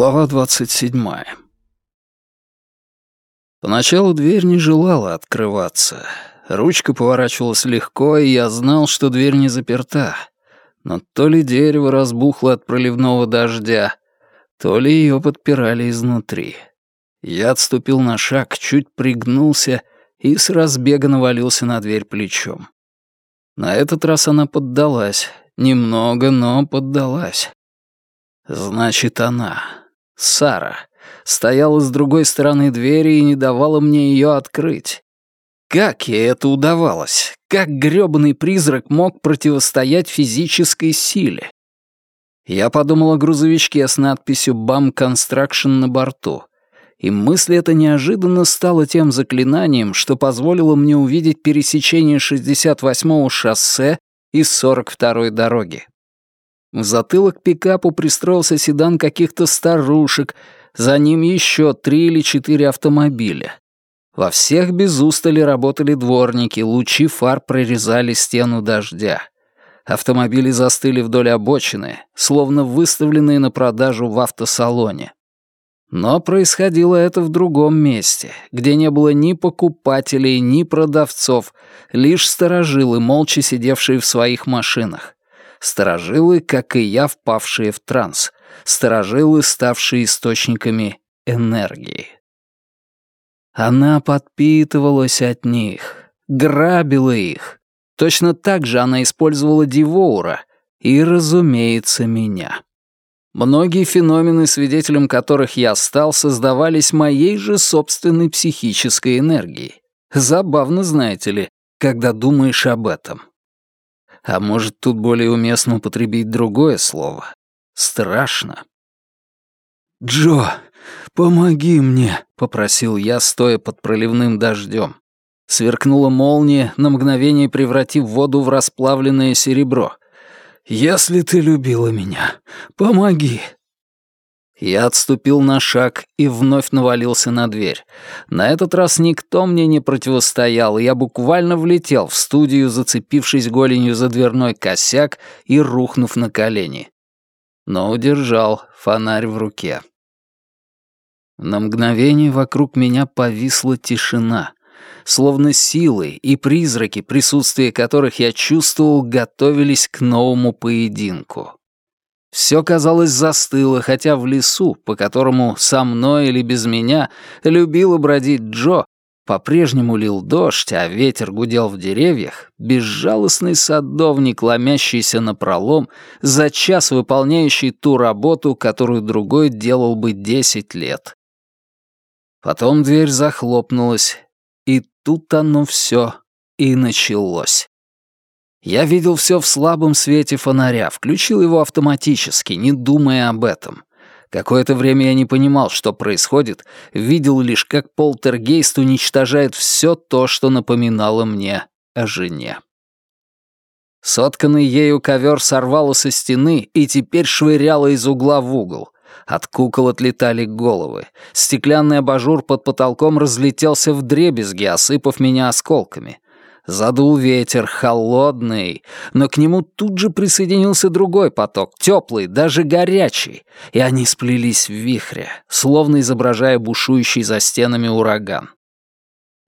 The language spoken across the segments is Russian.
Глава двадцать седьмая. Поначалу дверь не желала открываться. Ручка поворачивалась легко, и я знал, что дверь не заперта. Но то ли дерево разбухло от проливного дождя, то ли ее подпирали изнутри. Я отступил на шаг, чуть пригнулся и с разбега навалился на дверь плечом. На этот раз она поддалась. Немного, но поддалась. Значит, она, Сара, стояла с другой стороны двери и не давала мне ее открыть. Как ей это удавалось? Как грёбаный призрак мог противостоять физической силе? Я подумал о грузовичке с надписью «BAM Construction» на борту. И мысль эта неожиданно стала тем заклинанием, что позволило мне увидеть пересечение 68-го шоссе и 42-й дороги. В затылок пикапу пристроился седан каких-то старушек, за ним еще три или четыре автомобиля. Во всех без устали работали дворники, лучи фар прорезали стену дождя. Автомобили застыли вдоль обочины, словно выставленные на продажу в автосалоне. Но происходило это в другом месте, где не было ни покупателей, ни продавцов, лишь сторожилы, молча сидевшие в своих машинах. Сторожилы, как и я, впавшие в транс. Сторожилы, ставшие источниками энергии. Она подпитывалась от них, грабила их. Точно так же она использовала Дивоура и, разумеется, меня. Многие феномены, свидетелем которых я стал, создавались моей же собственной психической энергией. Забавно, знаете ли, когда думаешь об этом. А может, тут более уместно употребить другое слово? Страшно. «Джо, помоги мне», — попросил я, стоя под проливным дождем. Сверкнула молния, на мгновение превратив воду в расплавленное серебро. «Если ты любила меня, помоги, я отступил на шаг и вновь навалился на дверь. На этот раз никто мне не противостоял, я буквально влетел в студию, зацепившись голенью за дверной косяк и рухнув на колени. Но удержал фонарь в руке. На мгновение вокруг меня повисла тишина, словно силы и призраки, присутствие которых я чувствовал, готовились к новому поединку. Все, казалось, застыло, хотя в лесу, по которому со мной или без меня любила бродить Джо, по-прежнему лил дождь, а ветер гудел в деревьях, безжалостный садовник, ломящийся на пролом, за час выполняющий ту работу, которую другой делал бы десять лет. Потом дверь захлопнулась, и тут оно все и началось. Я видел все в слабом свете фонаря, включил его автоматически, не думая об этом. Какое-то время я не понимал, что происходит, видел лишь, как полтергейст уничтожает все то, что напоминало мне о жене. Сотканный ею ковер сорвало со стены и теперь швыряло из угла в угол. От кукол отлетали головы. Стеклянный абажур под потолком разлетелся в дребезги, осыпав меня осколками. Задул ветер, холодный, но к нему тут же присоединился другой поток, теплый, даже горячий, и они сплелись в вихре, словно изображая бушующий за стенами ураган.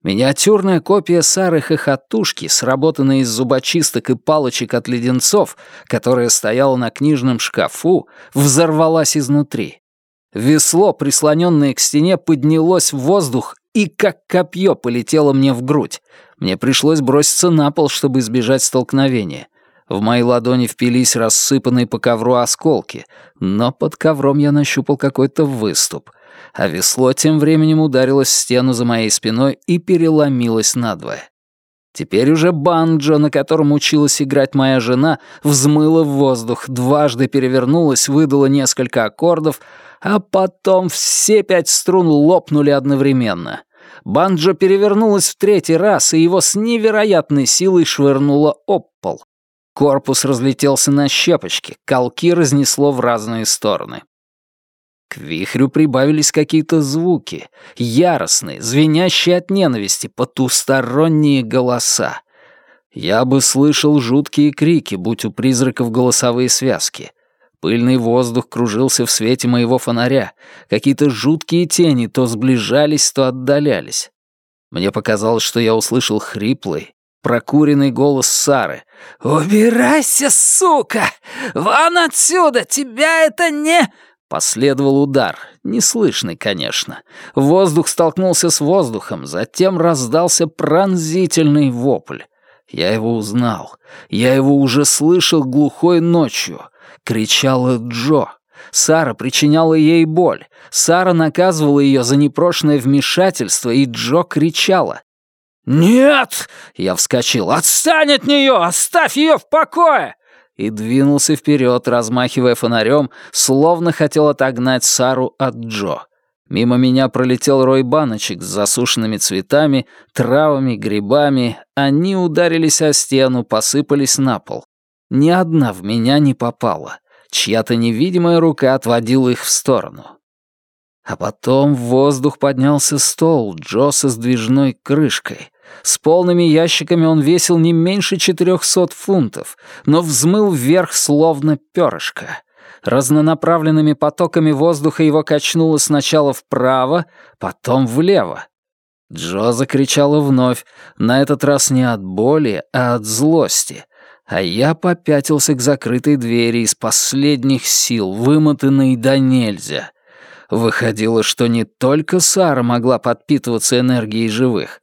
Миниатюрная копия Сары Хохотушки, сработанная из зубочисток и палочек от леденцов, которая стояла на книжном шкафу, взорвалась изнутри. Весло, прислоненное к стене, поднялось в воздух и как копье полетело мне в грудь. Мне пришлось броситься на пол, чтобы избежать столкновения. В мои ладони впились рассыпанные по ковру осколки, но под ковром я нащупал какой-то выступ, а весло тем временем ударилось в стену за моей спиной и переломилось надвое. Теперь уже банджо, на котором училась играть моя жена, взмыла в воздух, дважды перевернулась, выдала несколько аккордов, а потом все пять струн лопнули одновременно. Банджо перевернулась в третий раз, и его с невероятной силой швырнуло об пол. Корпус разлетелся на щепочки, колки разнесло в разные стороны. К вихрю прибавились какие-то звуки, яростные, звенящие от ненависти, потусторонние голоса. Я бы слышал жуткие крики, будь у призраков голосовые связки — Пыльный воздух кружился в свете моего фонаря. Какие-то жуткие тени то сближались, то отдалялись. Мне показалось, что я услышал хриплый, прокуренный голос Сары. «Убирайся, сука! Вон отсюда! Тебя это не...» Последовал удар, неслышный, конечно. Воздух столкнулся с воздухом, затем раздался пронзительный вопль. Я его узнал. Я его уже слышал глухой ночью. Кричала Джо. Сара причиняла ей боль. Сара наказывала ее за непрошенное вмешательство, и Джо кричала. «Нет!» — я вскочил. «Отстань от нее! Оставь ее в покое!» И двинулся вперед, размахивая фонарем, словно хотел отогнать Сару от Джо. Мимо меня пролетел рой баночек с засушенными цветами, травами, грибами. Они ударились о стену, посыпались на пол. Ни одна в меня не попала. Чья-то невидимая рука отводила их в сторону. А потом в воздух поднялся стол Джо со сдвижной крышкой. С полными ящиками он весил не меньше четырехсот фунтов, но взмыл вверх словно перышко. Разнонаправленными потоками воздуха его качнуло сначала вправо, потом влево. Джо закричала вновь, на этот раз не от боли, а от злости. А я попятился к закрытой двери из последних сил, вымотанный до нельзя. Выходило, что не только Сара могла подпитываться энергией живых.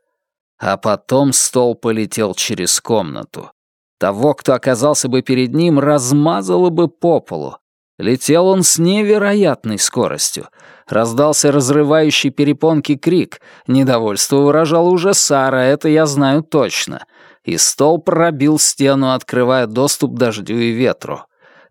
А потом стол полетел через комнату. Того, кто оказался бы перед ним, размазало бы по полу. Летел он с невероятной скоростью. Раздался разрывающий перепонки крик. Недовольство выражало уже Сара, это я знаю точно. И стол пробил стену, открывая доступ дождю и ветру.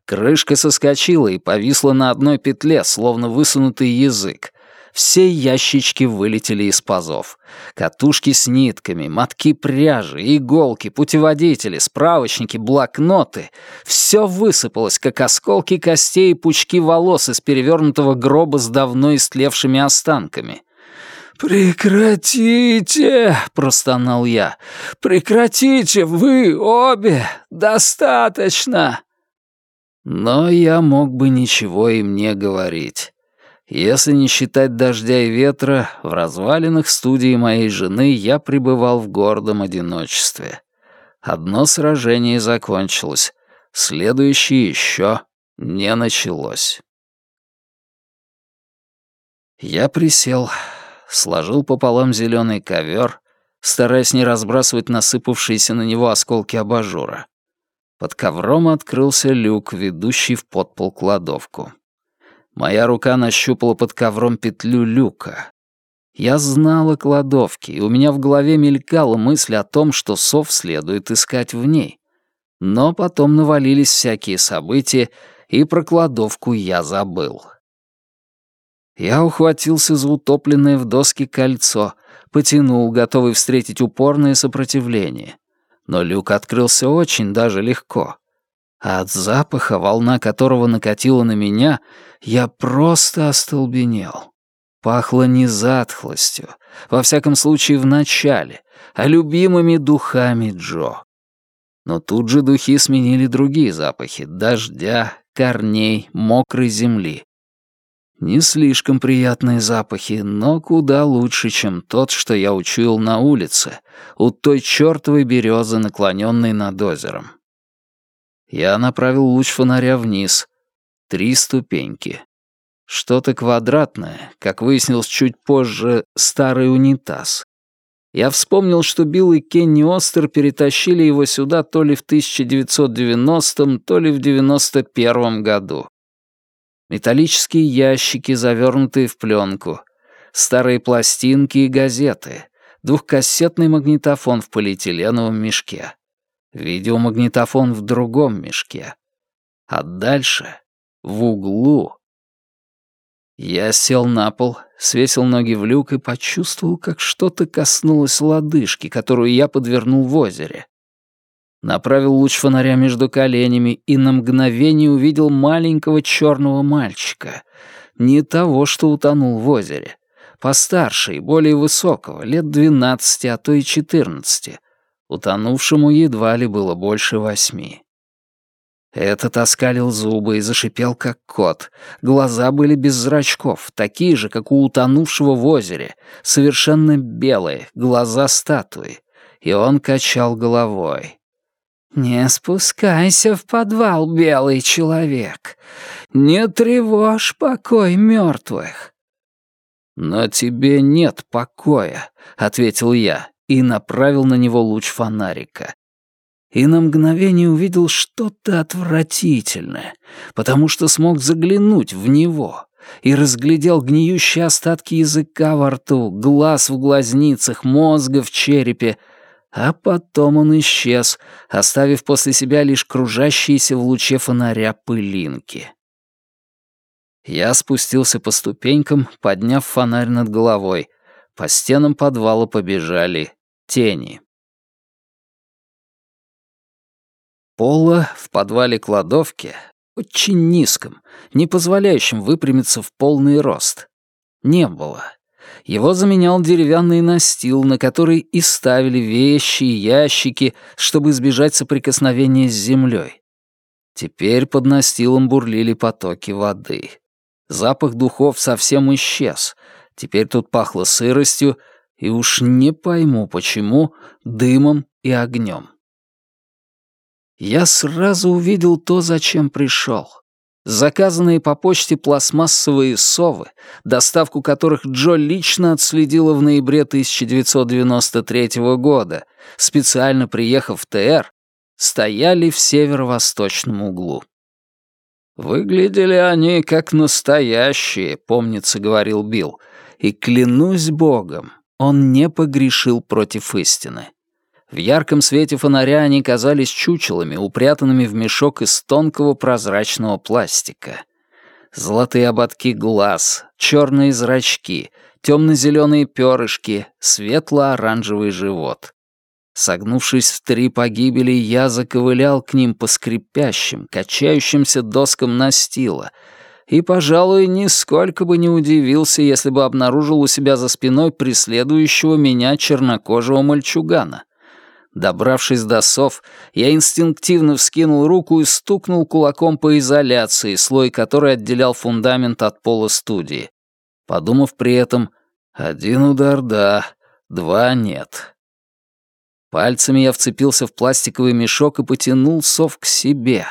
Крышка соскочила и повисла на одной петле, словно высунутый язык. Все ящички вылетели из пазов. Катушки с нитками, мотки пряжи, иголки, путеводители, справочники, блокноты — все высыпалось, как осколки костей и пучки волос из перевернутого гроба с давно истлевшими останками. «Прекратите!» — простонал я. «Прекратите, вы обе! Достаточно!» Но я мог бы ничего им не говорить. Если не считать дождя и ветра, в развалинах студии моей жены я пребывал в гордом одиночестве. Одно сражение закончилось, следующее еще не началось. Я присел, сложил пополам зеленый ковер, стараясь не разбрасывать насыпавшиеся на него осколки абажура. Под ковром открылся люк, ведущий в подпол кладовку. Моя рука нащупала под ковром петлю люка. Я знала кладовки, и у меня в голове мелькала мысль о том, что сов следует искать в ней. Но потом навалились всякие события, и про кладовку я забыл. Я ухватился за утопленное в доске кольцо, потянул, готовый встретить упорное сопротивление. Но люк открылся очень даже легко а от запаха, волна которого накатила на меня, я просто остолбенел. Пахло не затхлостью, во всяком случае в начале, а любимыми духами Джо. Но тут же духи сменили другие запахи — дождя, корней, мокрой земли. Не слишком приятные запахи, но куда лучше, чем тот, что я учуял на улице, у той чертовой березы, наклоненной над озером. Я направил луч фонаря вниз. Три ступеньки. Что-то квадратное, как выяснилось чуть позже, старый унитаз. Я вспомнил, что Билл и Кенни Остер перетащили его сюда то ли в 1990-м, то ли в 91-м году. Металлические ящики, завернутые в пленку, старые пластинки и газеты, двухкассетный магнитофон в полиэтиленовом мешке. Видеомагнитофон в другом мешке. А дальше, в углу... Я сел на пол, свесил ноги в люк и почувствовал, как что-то коснулось лодыжки, которую я подвернул в озере. Направил луч фонаря между коленями и на мгновение увидел маленького черного мальчика. Не того, что утонул в озере. Постарше и более высокого, лет двенадцати, а то и четырнадцати. Утонувшему едва ли было больше восьми. Этот оскалил зубы и зашипел, как кот. Глаза были без зрачков, такие же, как у утонувшего в озере, совершенно белые, глаза статуи. И он качал головой. «Не спускайся в подвал, белый человек. Не тревожь покой мертвых». «Но тебе нет покоя», — ответил я и направил на него луч фонарика и на мгновение увидел что-то отвратительное, потому что смог заглянуть в него и разглядел гниющие остатки языка во рту, глаз в глазницах, мозга в черепе, а потом он исчез, оставив после себя лишь кружащиеся в луче фонаря пылинки. Я спустился по ступенькам, подняв фонарь над головой. По стенам подвала побежали тени. Пола в подвале кладовки, очень низком, не позволяющем выпрямиться в полный рост, не было. Его заменял деревянный настил, на который и ставили вещи и ящики, чтобы избежать соприкосновения с землей. Теперь под настилом бурлили потоки воды. Запах духов совсем исчез. Теперь тут пахло сыростью, и уж не пойму почему, дымом и огнем я сразу увидел то, зачем пришел. Заказанные по почте пластмассовые совы, доставку которых Джо лично отследила в ноябре 1993 года, специально приехав в ТР, стояли в северо-восточном углу. «Выглядели они как настоящие», — помнится, говорил Билл, и, клянусь богом, он не погрешил против истины. В ярком свете фонаря они казались чучелами, упрятанными в мешок из тонкого прозрачного пластика. Золотые ободки глаз, черные зрачки, темно-зеленые перышки, светло-оранжевый живот. Согнувшись в три погибели, я заковылял к ним по скрипящим, качающимся доскам настила и, пожалуй, нисколько бы не удивился, если бы обнаружил у себя за спиной преследующего меня чернокожего мальчугана. Добравшись до сов, я инстинктивно вскинул руку и стукнул кулаком по изоляции, слой которой отделял фундамент от пола студии. Подумав при этом, один удар да, два нет. Пальцами я вцепился в пластиковый мешок и потянул сов к себе.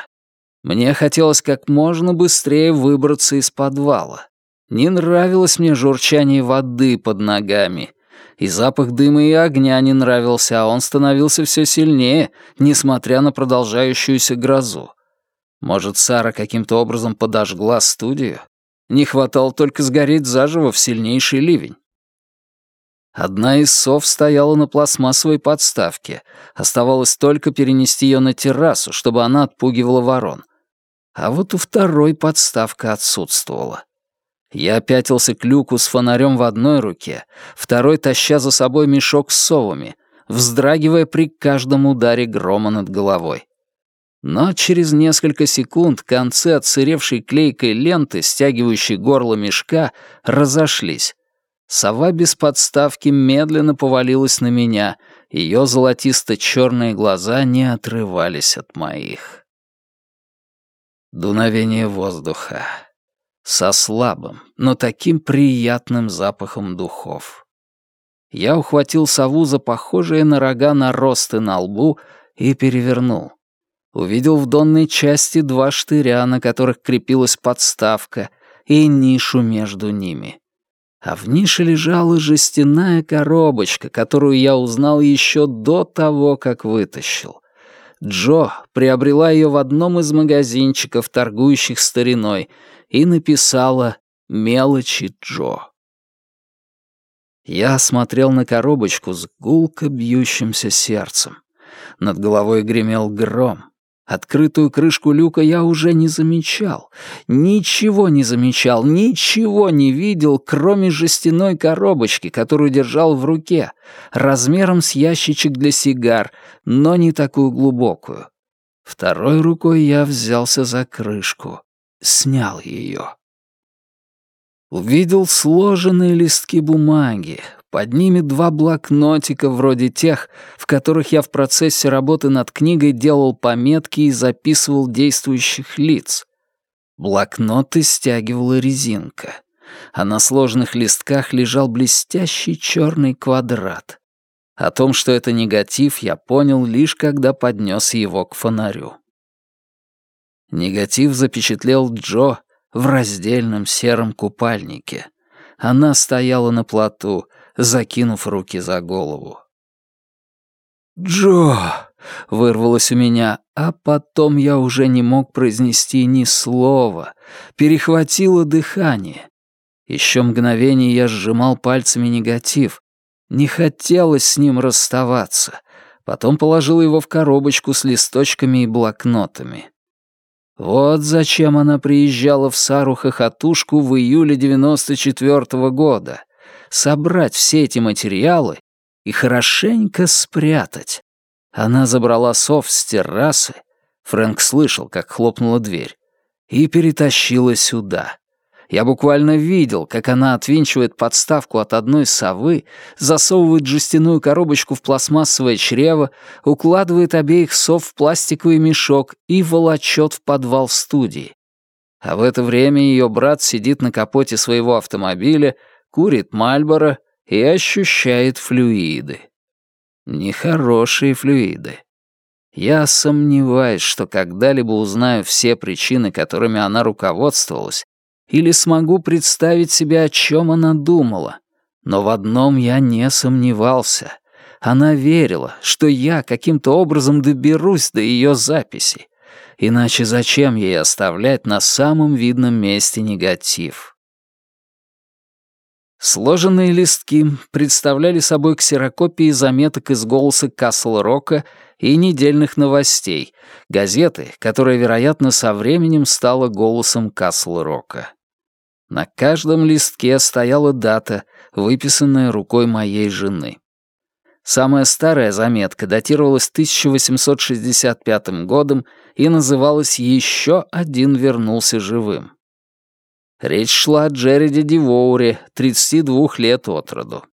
Мне хотелось как можно быстрее выбраться из подвала. Не нравилось мне журчание воды под ногами и запах дыма и огня не нравился, а он становился все сильнее, несмотря на продолжающуюся грозу. Может, Сара каким-то образом подожгла студию? Не хватало только сгореть заживо в сильнейший ливень. Одна из сов стояла на пластмассовой подставке. Оставалось только перенести ее на террасу, чтобы она отпугивала ворон. А вот у второй подставка отсутствовала. Я пятился к люку с фонарем в одной руке, второй таща за собой мешок с совами, вздрагивая при каждом ударе грома над головой. Но через несколько секунд концы отсыревшей клейкой ленты, стягивающей горло мешка, разошлись. Сова без подставки медленно повалилась на меня, ее золотисто-черные глаза не отрывались от моих. Дуновение воздуха со слабым, но таким приятным запахом духов. Я ухватил сову за похожие на рога наросты на лбу и перевернул. Увидел в донной части два штыря, на которых крепилась подставка, и нишу между ними. А в нише лежала жестяная коробочка, которую я узнал еще до того, как вытащил. Джо приобрела ее в одном из магазинчиков, торгующих стариной, и написала «Мелочи Джо». Я смотрел на коробочку с гулко бьющимся сердцем. Над головой гремел гром. Открытую крышку люка я уже не замечал. Ничего не замечал, ничего не видел, кроме жестяной коробочки, которую держал в руке, размером с ящичек для сигар, но не такую глубокую. Второй рукой я взялся за крышку снял ее. Увидел сложенные листки бумаги, под ними два блокнотика вроде тех, в которых я в процессе работы над книгой делал пометки и записывал действующих лиц. Блокноты стягивала резинка, а на сложных листках лежал блестящий черный квадрат. О том, что это негатив, я понял лишь когда поднес его к фонарю. Негатив запечатлел Джо в раздельном сером купальнике. Она стояла на плоту, закинув руки за голову. «Джо!» — вырвалось у меня, а потом я уже не мог произнести ни слова, перехватило дыхание. Еще мгновение я сжимал пальцами негатив, не хотелось с ним расставаться. Потом положил его в коробочку с листочками и блокнотами. Вот зачем она приезжала в Сару Хохотушку в июле 94 -го года. Собрать все эти материалы и хорошенько спрятать. Она забрала сов с террасы, Фрэнк слышал, как хлопнула дверь, и перетащила сюда. Я буквально видел, как она отвинчивает подставку от одной совы, засовывает жестяную коробочку в пластмассовое чрево, укладывает обеих сов в пластиковый мешок и волочет в подвал студии. А в это время ее брат сидит на капоте своего автомобиля, курит Мальборо и ощущает флюиды. Нехорошие флюиды. Я сомневаюсь, что когда-либо узнаю все причины, которыми она руководствовалась, или смогу представить себе, о чем она думала. Но в одном я не сомневался. Она верила, что я каким-то образом доберусь до ее записей. Иначе зачем ей оставлять на самом видном месте негатив? Сложенные листки представляли собой ксерокопии заметок из «Голоса Касл-Рока» и недельных новостей, газеты, которая, вероятно, со временем стала «Голосом Касл-Рока». На каждом листке стояла дата, выписанная рукой моей жены. Самая старая заметка датировалась 1865 годом и называлась «Еще один вернулся живым». Речь шла о Джереде Дивоуре, 32 лет от роду.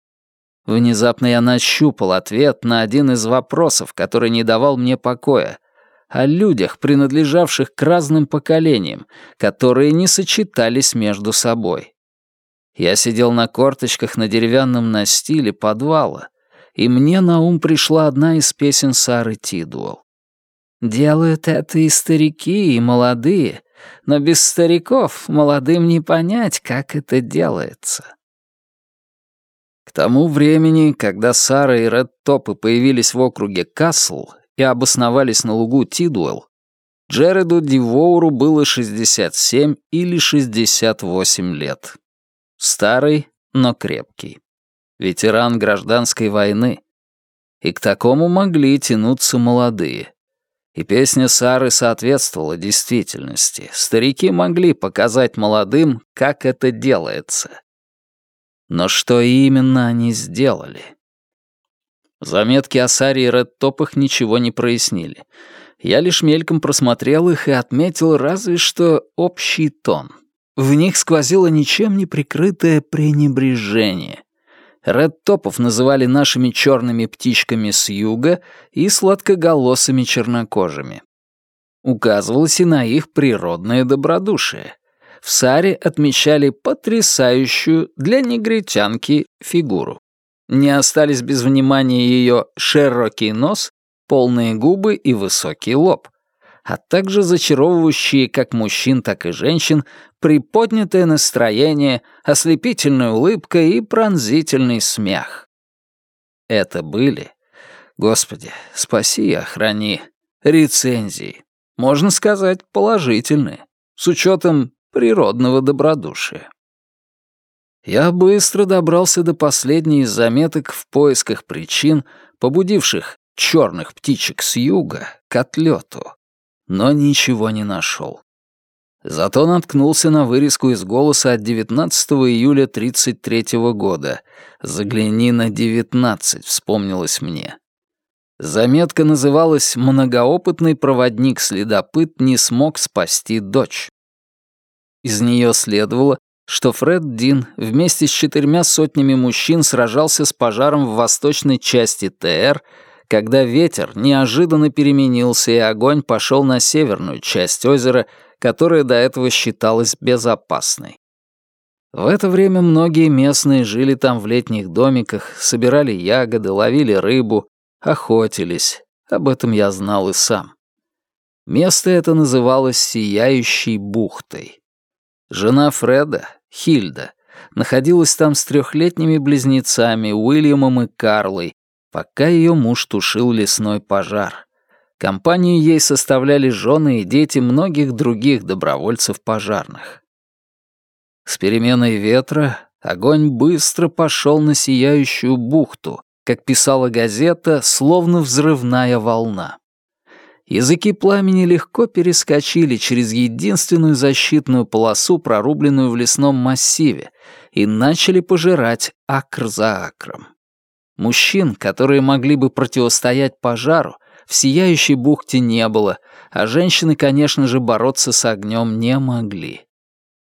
Внезапно я нащупал ответ на один из вопросов, который не давал мне покоя, о людях, принадлежавших к разным поколениям, которые не сочетались между собой. Я сидел на корточках на деревянном настиле подвала, и мне на ум пришла одна из песен Сары Тидуэлл. «Делают это и старики, и молодые, но без стариков молодым не понять, как это делается». К тому времени, когда Сара и Ред Топы появились в округе Касл, и обосновались на лугу Тидуэлл, Джереду Дивоуру было 67 или 68 лет. Старый, но крепкий. Ветеран гражданской войны. И к такому могли тянуться молодые. И песня Сары соответствовала действительности. Старики могли показать молодым, как это делается. Но что именно они сделали? Заметки о Саре и Редтопах ничего не прояснили. Я лишь мельком просмотрел их и отметил разве что общий тон. В них сквозило ничем не прикрытое пренебрежение. Редтопов называли нашими черными птичками с юга и сладкоголосыми чернокожими. Указывалось и на их природное добродушие. В Саре отмечали потрясающую для негритянки фигуру не остались без внимания ее широкий нос, полные губы и высокий лоб, а также зачаровывающие как мужчин, так и женщин приподнятое настроение, ослепительная улыбка и пронзительный смех. Это были, Господи, спаси и охрани, рецензии, можно сказать, положительные, с учетом природного добродушия. Я быстро добрался до последней из заметок в поисках причин, побудивших черных птичек с юга к отлету, но ничего не нашел. Зато наткнулся на вырезку из голоса от 19 июля 33 года. «Загляни на 19», — вспомнилось мне. Заметка называлась «Многоопытный проводник-следопыт не смог спасти дочь». Из нее следовало, что Фред Дин вместе с четырьмя сотнями мужчин сражался с пожаром в восточной части ТР, когда ветер неожиданно переменился и огонь пошел на северную часть озера, которая до этого считалась безопасной. В это время многие местные жили там в летних домиках, собирали ягоды, ловили рыбу, охотились. Об этом я знал и сам. Место это называлось Сияющей бухтой. Жена Фреда, Хильда, находилась там с трехлетними близнецами Уильямом и Карлой, пока ее муж тушил лесной пожар. Компанию ей составляли жены и дети многих других добровольцев-пожарных. С переменой ветра огонь быстро пошел на сияющую бухту, как писала газета, словно взрывная волна. Языки пламени легко перескочили через единственную защитную полосу, прорубленную в лесном массиве, и начали пожирать акр за акром. Мужчин, которые могли бы противостоять пожару, в сияющей бухте не было, а женщины, конечно же, бороться с огнем не могли.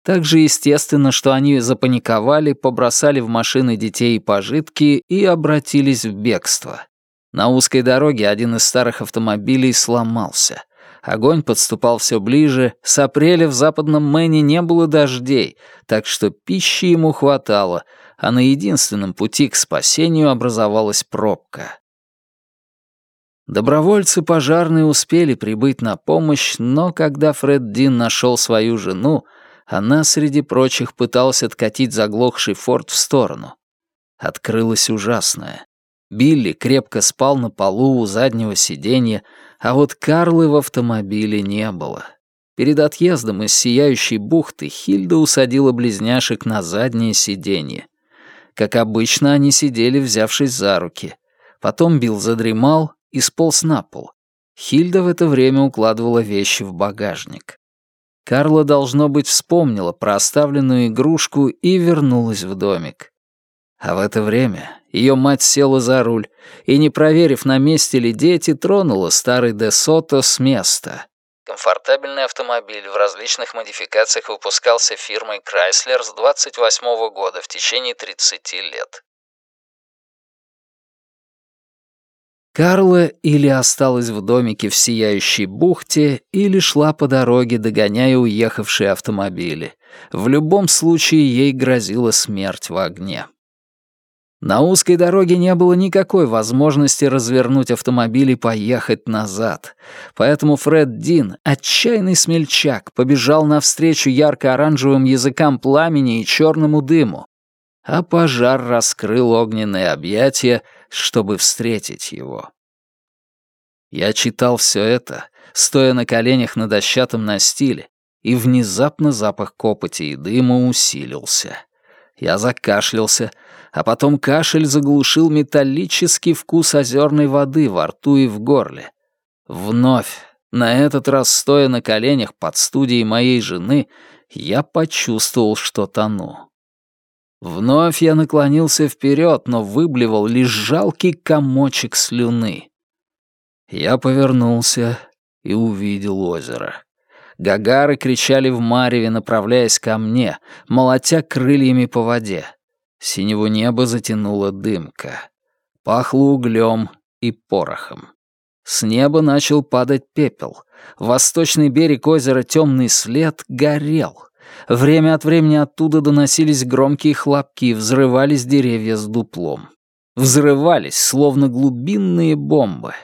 Так же естественно, что они запаниковали, побросали в машины детей и пожитки и обратились в бегство. На узкой дороге один из старых автомобилей сломался. Огонь подступал все ближе, с апреля в западном Мэне не было дождей, так что пищи ему хватало, а на единственном пути к спасению образовалась пробка. Добровольцы пожарные успели прибыть на помощь, но когда Фред Дин нашел свою жену, она среди прочих пыталась откатить заглохший форт в сторону. Открылось ужасное. Билли крепко спал на полу у заднего сиденья, а вот Карлы в автомобиле не было. Перед отъездом из Сияющей бухты Хильда усадила близняшек на заднее сиденье. Как обычно, они сидели, взявшись за руки. Потом Билл задремал и сполз на пол. Хильда в это время укладывала вещи в багажник. Карла, должно быть, вспомнила про оставленную игрушку и вернулась в домик. А в это время ее мать села за руль и, не проверив, на месте ли дети, тронула старый Де Сото с места. Комфортабельный автомобиль в различных модификациях выпускался фирмой Chrysler с 28 -го года в течение 30 лет. Карла или осталась в домике в Сияющей бухте, или шла по дороге, догоняя уехавшие автомобили. В любом случае ей грозила смерть в огне. На узкой дороге не было никакой возможности развернуть автомобиль и поехать назад. Поэтому Фред Дин, отчаянный смельчак, побежал навстречу ярко-оранжевым языкам пламени и черному дыму. А пожар раскрыл огненные объятия, чтобы встретить его. Я читал все это, стоя на коленях на дощатом настиле, и внезапно запах копоти и дыма усилился. Я закашлялся, а потом кашель заглушил металлический вкус озерной воды во рту и в горле. Вновь, на этот раз стоя на коленях под студией моей жены, я почувствовал, что тону. Вновь я наклонился вперед, но выблевал лишь жалкий комочек слюны. Я повернулся и увидел озеро. Гагары кричали в мареве, направляясь ко мне, молотя крыльями по воде. Синего неба затянула дымка. Пахло углем и порохом. С неба начал падать пепел. Восточный берег озера Темный след горел. Время от времени оттуда доносились громкие хлопки, взрывались деревья с дуплом. Взрывались, словно глубинные бомбы.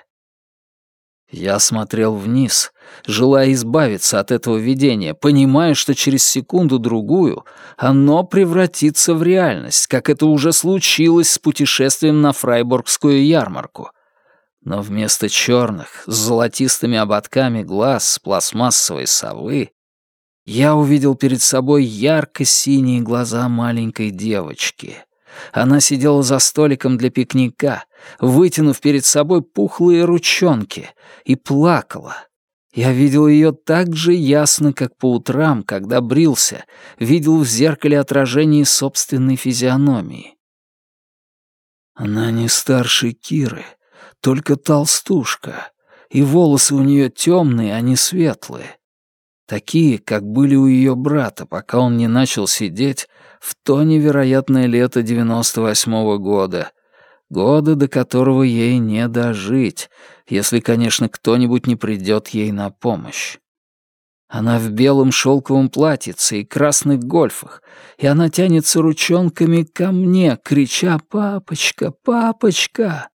Я смотрел вниз, желая избавиться от этого видения, понимая, что через секунду-другую оно превратится в реальность, как это уже случилось с путешествием на Фрайбургскую ярмарку. Но вместо черных, с золотистыми ободками глаз пластмассовой совы, я увидел перед собой ярко-синие глаза маленькой девочки — она сидела за столиком для пикника, вытянув перед собой пухлые ручонки, и плакала. Я видел ее так же ясно, как по утрам, когда брился, видел в зеркале отражение собственной физиономии. Она не старше Киры, только толстушка, и волосы у нее темные, а не светлые. такие, как были у ее брата, пока он не начал сидеть в то невероятное лето 98-го года, года, до которого ей не дожить, если, конечно, кто-нибудь не придет ей на помощь. Она в белом шелковом платьице и красных гольфах, и она тянется ручонками ко мне, крича «Папочка, папочка!».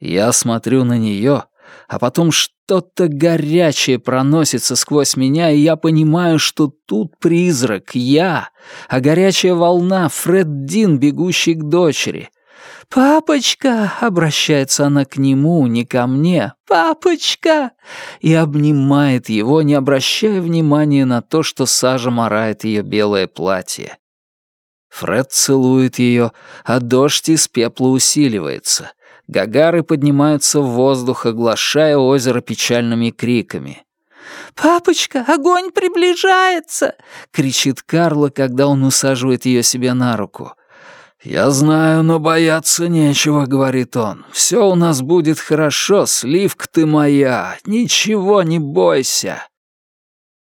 Я смотрю на нее, а потом что-то горячее проносится сквозь меня, и я понимаю, что тут призрак, я, а горячая волна — Фред Дин, бегущий к дочери — «Папочка!» — обращается она к нему, не ко мне. «Папочка!» И обнимает его, не обращая внимания на то, что сажа морает ее белое платье. Фред целует ее, а дождь из пепла усиливается. Гагары поднимаются в воздух, оглашая озеро печальными криками. «Папочка, огонь приближается!» — кричит Карла, когда он усаживает ее себе на руку. «Я знаю, но бояться нечего», — говорит он. «Все у нас будет хорошо, сливка ты моя, ничего не бойся».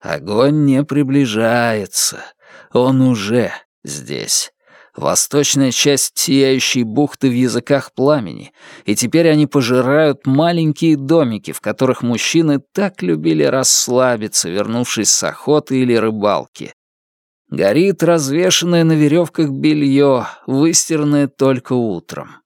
Огонь не приближается, он уже здесь. Восточная часть сияющей бухты в языках пламени, и теперь они пожирают маленькие домики, в которых мужчины так любили расслабиться, вернувшись с охоты или рыбалки. Горит развешанное на веревках белье, выстиранное только утром.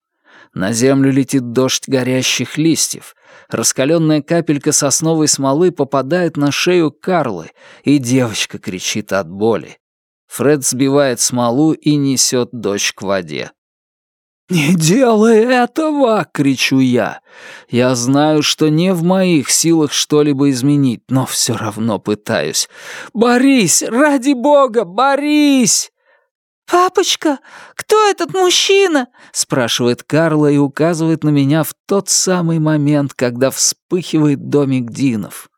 На землю летит дождь горящих листьев. Раскаленная капелька сосновой смолы попадает на шею Карлы, и девочка кричит от боли. Фред сбивает смолу и несет дочь к воде. «Не делай этого!» — кричу я. Я знаю, что не в моих силах что-либо изменить, но все равно пытаюсь. «Борись! Ради бога, борись!» «Папочка, кто этот мужчина?» — спрашивает Карла и указывает на меня в тот самый момент, когда вспыхивает домик Динов.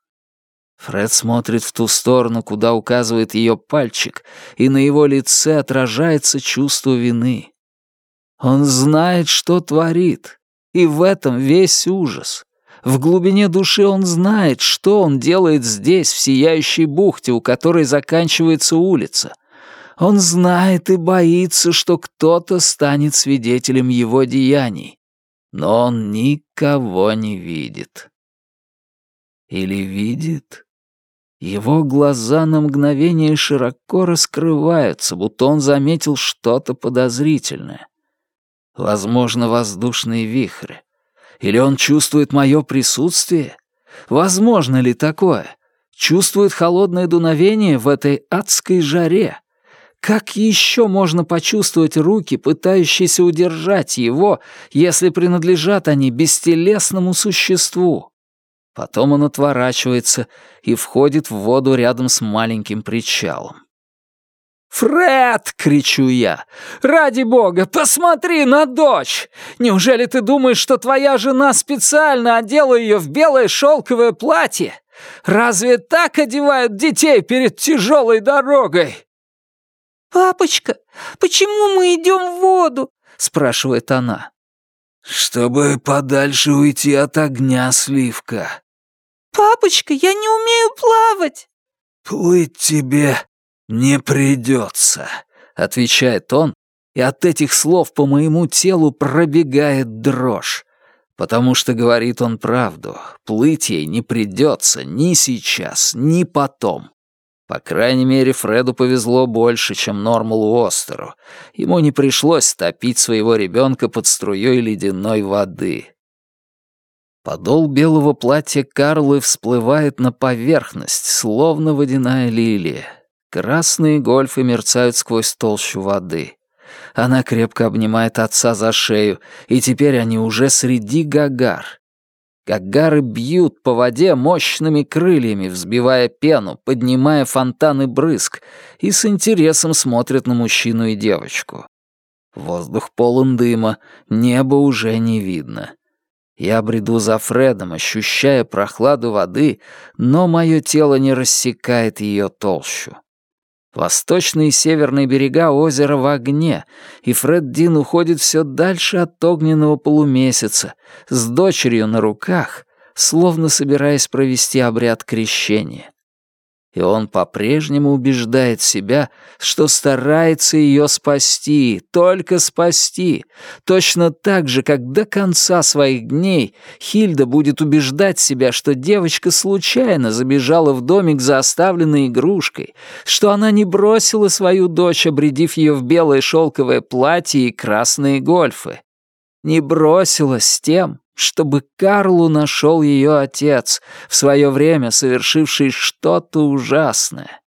Фред смотрит в ту сторону, куда указывает ее пальчик, и на его лице отражается чувство вины. Он знает, что творит, и в этом весь ужас. В глубине души он знает, что он делает здесь, в сияющей бухте, у которой заканчивается улица. Он знает и боится, что кто-то станет свидетелем его деяний. Но он никого не видит. Или видит? Его глаза на мгновение широко раскрываются, будто он заметил что-то подозрительное. Возможно, воздушные вихри. Или он чувствует мое присутствие? Возможно ли такое? Чувствует холодное дуновение в этой адской жаре? Как еще можно почувствовать руки, пытающиеся удержать его, если принадлежат они бестелесному существу? Потом он отворачивается и входит в воду рядом с маленьким причалом. «Фред!» — кричу я. «Ради бога, посмотри на дочь! Неужели ты думаешь, что твоя жена специально одела ее в белое шелковое платье? Разве так одевают детей перед тяжелой дорогой?» «Папочка, почему мы идем в воду?» — спрашивает она. «Чтобы подальше уйти от огня, Сливка». «Папочка, я не умею плавать». «Плыть тебе «Не придется», — отвечает он, и от этих слов по моему телу пробегает дрожь. Потому что говорит он правду, плыть ей не придется ни сейчас, ни потом. По крайней мере, Фреду повезло больше, чем Нормалу Остеру. Ему не пришлось топить своего ребенка под струей ледяной воды. Подол белого платья Карлы всплывает на поверхность, словно водяная лилия. Красные гольфы мерцают сквозь толщу воды. Она крепко обнимает отца за шею, и теперь они уже среди гагар. Гагары бьют по воде мощными крыльями, взбивая пену, поднимая фонтаны брызг, и с интересом смотрят на мужчину и девочку. Воздух полон дыма, небо уже не видно. Я бреду за Фредом, ощущая прохладу воды, но мое тело не рассекает ее толщу. Восточные и северные берега озера в огне, и Фред Дин уходит все дальше от огненного полумесяца, с дочерью на руках, словно собираясь провести обряд крещения. И он по-прежнему убеждает себя, что старается ее спасти, только спасти, точно так же, как до конца своих дней Хильда будет убеждать себя, что девочка случайно забежала в домик за оставленной игрушкой, что она не бросила свою дочь, обредив ее в белое шелковое платье и красные гольфы. Не бросила с тем, чтобы Карлу нашел ее отец, в свое время совершивший что-то ужасное.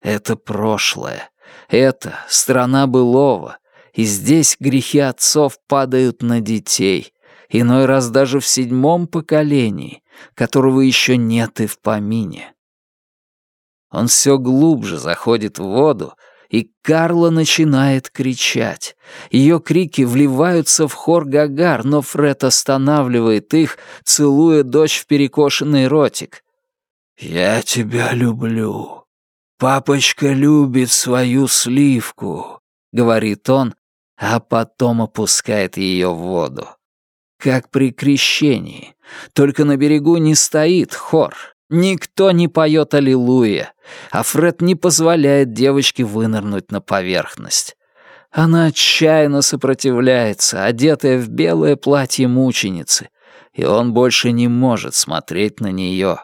Это прошлое. Это страна былого. И здесь грехи отцов падают на детей, иной раз даже в седьмом поколении, которого еще нет и в помине. Он все глубже заходит в воду, и Карла начинает кричать. Ее крики вливаются в хор Гагар, но Фред останавливает их, целуя дочь в перекошенный ротик. «Я тебя люблю. Папочка любит свою сливку», — говорит он, а потом опускает ее в воду. Как при крещении. Только на берегу не стоит хор, Никто не поет «Аллилуйя», а Фред не позволяет девочке вынырнуть на поверхность. Она отчаянно сопротивляется, одетая в белое платье мученицы, и он больше не может смотреть на нее.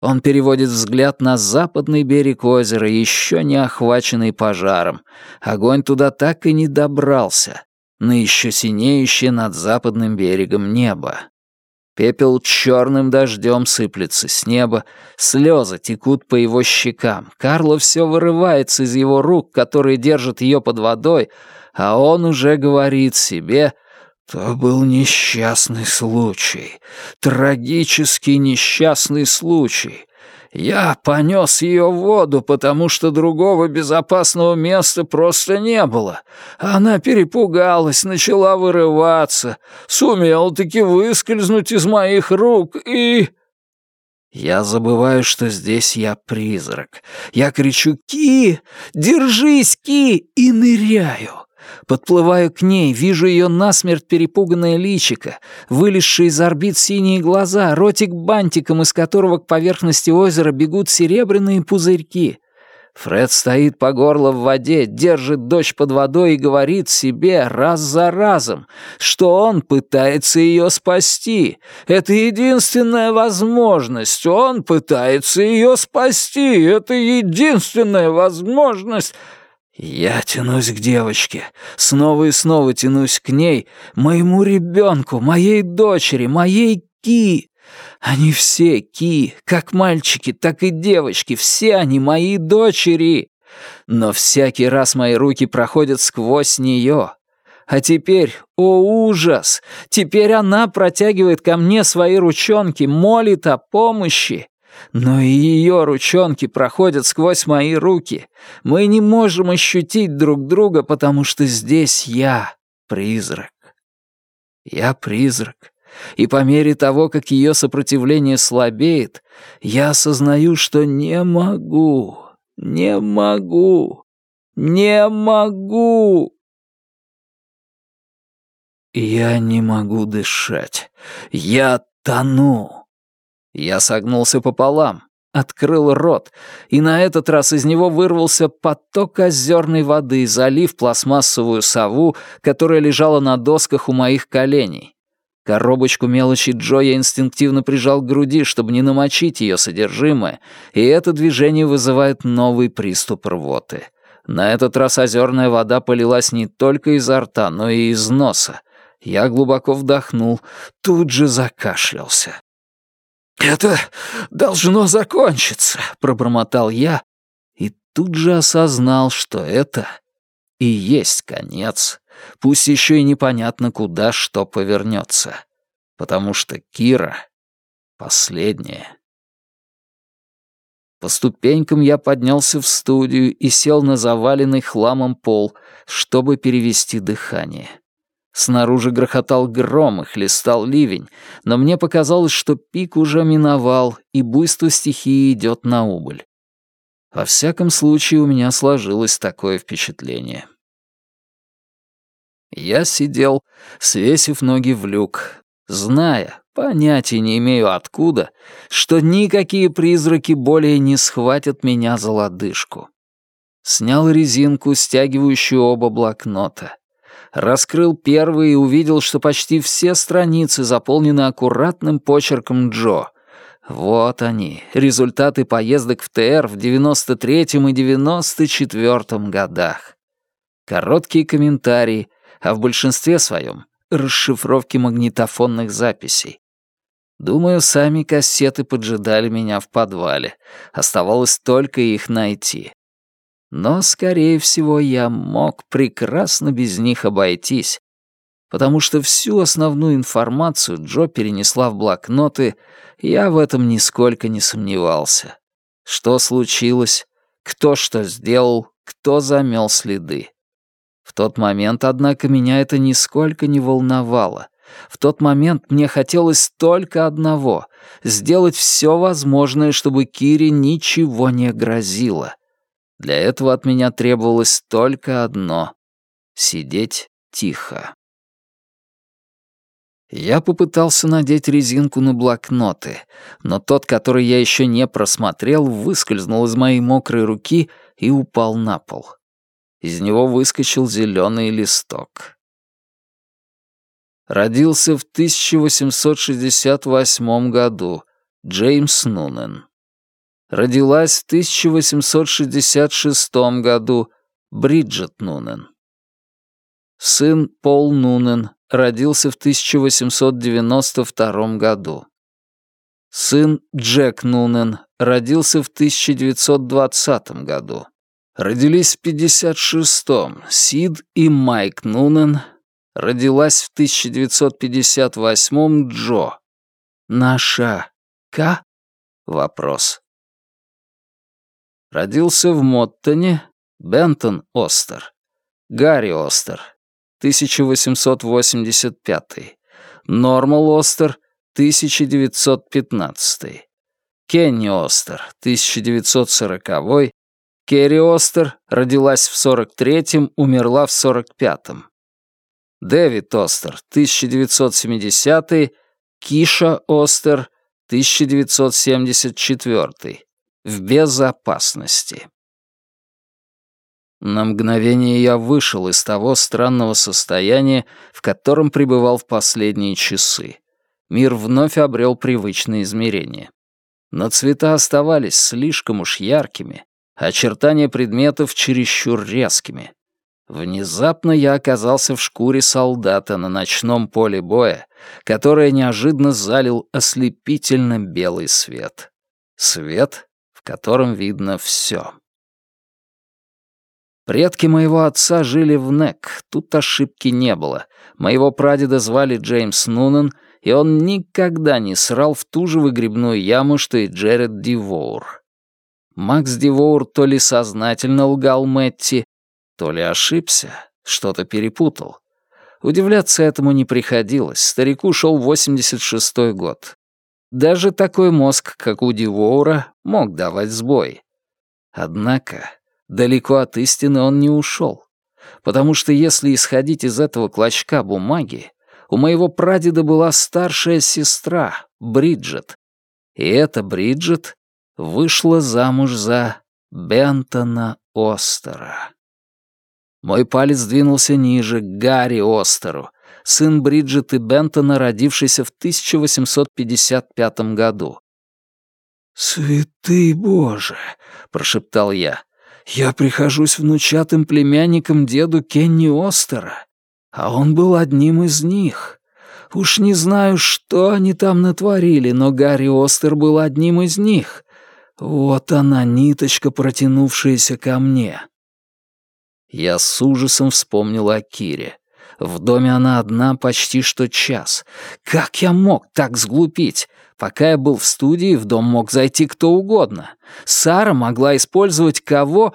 Он переводит взгляд на западный берег озера, еще не охваченный пожаром. Огонь туда так и не добрался, на еще синеющее над западным берегом небо. Пепел черным дождем сыплется с неба, слезы текут по его щекам. Карло все вырывается из его рук, которые держат ее под водой, а он уже говорит себе «То был несчастный случай, трагический несчастный случай. Я понес ее в воду, потому что другого безопасного места просто не было. Она перепугалась, начала вырываться, сумела таки выскользнуть из моих рук и... Я забываю, что здесь я призрак. Я кричу «Ки! Держись, Ки!» и ныряю. Подплываю к ней, вижу ее насмерть перепуганное личико, вылезшие из орбит синие глаза, ротик бантиком, из которого к поверхности озера бегут серебряные пузырьки. Фред стоит по горло в воде, держит дочь под водой и говорит себе раз за разом, что он пытается ее спасти. Это единственная возможность. Он пытается ее спасти. Это единственная возможность. Я тянусь к девочке, снова и снова тянусь к ней, моему ребенку, моей дочери, моей Ки. Они все Ки, как мальчики, так и девочки, все они мои дочери. Но всякий раз мои руки проходят сквозь нее. А теперь, о ужас, теперь она протягивает ко мне свои ручонки, молит о помощи. Но и ее ручонки проходят сквозь мои руки. Мы не можем ощутить друг друга, потому что здесь я призрак. Я призрак. И по мере того, как ее сопротивление слабеет, я осознаю, что не могу, не могу, не могу. Я не могу дышать. Я тону. Я согнулся пополам, открыл рот, и на этот раз из него вырвался поток озерной воды, залив пластмассовую сову, которая лежала на досках у моих коленей. Коробочку мелочи Джо я инстинктивно прижал к груди, чтобы не намочить ее содержимое, и это движение вызывает новый приступ рвоты. На этот раз озерная вода полилась не только изо рта, но и из носа. Я глубоко вдохнул, тут же закашлялся. «Это должно закончиться», — пробормотал я, и тут же осознал, что это и есть конец, пусть еще и непонятно, куда что повернется, потому что Кира — последняя. По ступенькам я поднялся в студию и сел на заваленный хламом пол, чтобы перевести дыхание. Снаружи грохотал гром и хлестал ливень, но мне показалось, что пик уже миновал, и буйство стихии идет на убыль. Во всяком случае, у меня сложилось такое впечатление. Я сидел, свесив ноги в люк, зная, понятия не имею откуда, что никакие призраки более не схватят меня за лодыжку. Снял резинку, стягивающую оба блокнота. Раскрыл первый и увидел, что почти все страницы заполнены аккуратным почерком Джо. Вот они, результаты поездок в ТР в 93-м и 94-м годах. Короткие комментарии, а в большинстве своем расшифровки магнитофонных записей. Думаю, сами кассеты поджидали меня в подвале. Оставалось только их найти. Но, скорее всего, я мог прекрасно без них обойтись, потому что всю основную информацию Джо перенесла в блокноты, я в этом нисколько не сомневался. Что случилось, кто что сделал, кто замел следы. В тот момент, однако, меня это нисколько не волновало. В тот момент мне хотелось только одного — сделать все возможное, чтобы Кире ничего не грозило. Для этого от меня требовалось только одно — сидеть тихо. Я попытался надеть резинку на блокноты, но тот, который я еще не просмотрел, выскользнул из моей мокрой руки и упал на пол. Из него выскочил зеленый листок. Родился в 1868 году Джеймс Нунен. Родилась в 1866 году Бриджит Нунен. Сын Пол Нунен родился в 1892 году. Сын Джек Нунен родился в 1920 году. Родились в 56-м Сид и Майк Нунен. Родилась в 1958-м Джо. Наша К? Вопрос. Родился в Моттоне Бентон Остер, Гарри Остер, 1885, Нормал Остер, 1915, Кенни Остер, 1940, Керри Остер родилась в 43-м, умерла в 45-м. Дэвид Остер, 1970 Киша Остер, 1974 в безопасности. На мгновение я вышел из того странного состояния, в котором пребывал в последние часы. Мир вновь обрел привычные измерения. Но цвета оставались слишком уж яркими, очертания предметов чересчур резкими. Внезапно я оказался в шкуре солдата на ночном поле боя, которое неожиданно залил ослепительно белый свет. Свет, котором видно все. Предки моего отца жили в Нек, тут ошибки не было. Моего прадеда звали Джеймс Нунан, и он никогда не срал в ту же выгребную яму, что и Джеред Дивоур. Макс Дивоур то ли сознательно лгал Мэтти, то ли ошибся, что-то перепутал. Удивляться этому не приходилось, старику шел 86-й год. Даже такой мозг, как у Дивоура, мог давать сбой. Однако далеко от истины он не ушел. Потому что если исходить из этого клочка бумаги, у моего прадеда была старшая сестра, Бриджит. И эта Бриджит вышла замуж за Бентона Остера. Мой палец двинулся ниже, к Гарри Остеру, сын Бриджит и Бентона, родившийся в 1855 году. «Святый Боже!» — прошептал я. «Я прихожусь внучатым племянником деду Кенни Остера, а он был одним из них. Уж не знаю, что они там натворили, но Гарри Остер был одним из них. Вот она, ниточка, протянувшаяся ко мне». Я с ужасом вспомнил о Кире. В доме она одна почти что час. Как я мог так сглупить? Пока я был в студии, в дом мог зайти кто угодно. Сара могла использовать кого...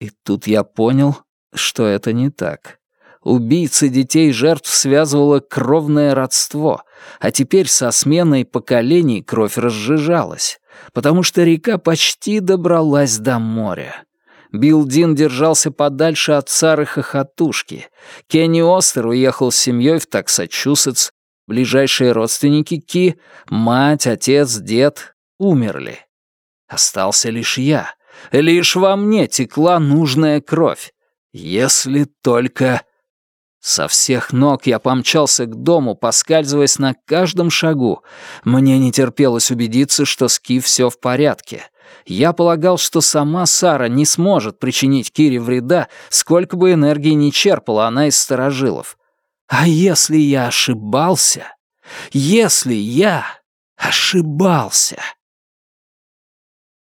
И тут я понял, что это не так. Убийцы детей жертв связывало кровное родство, а теперь со сменой поколений кровь разжижалась, потому что река почти добралась до моря. Билл Дин держался подальше от Сары Хохотушки. Кенни Остер уехал с семьей в Таксачусетс. Ближайшие родственники Ки, мать, отец, дед, умерли. Остался лишь я. Лишь во мне текла нужная кровь. Если только... Со всех ног я помчался к дому, поскальзываясь на каждом шагу. Мне не терпелось убедиться, что с Ки все в порядке. Я полагал, что сама Сара не сможет причинить Кире вреда, сколько бы энергии не черпала она из старожилов. А если я ошибался? Если я ошибался?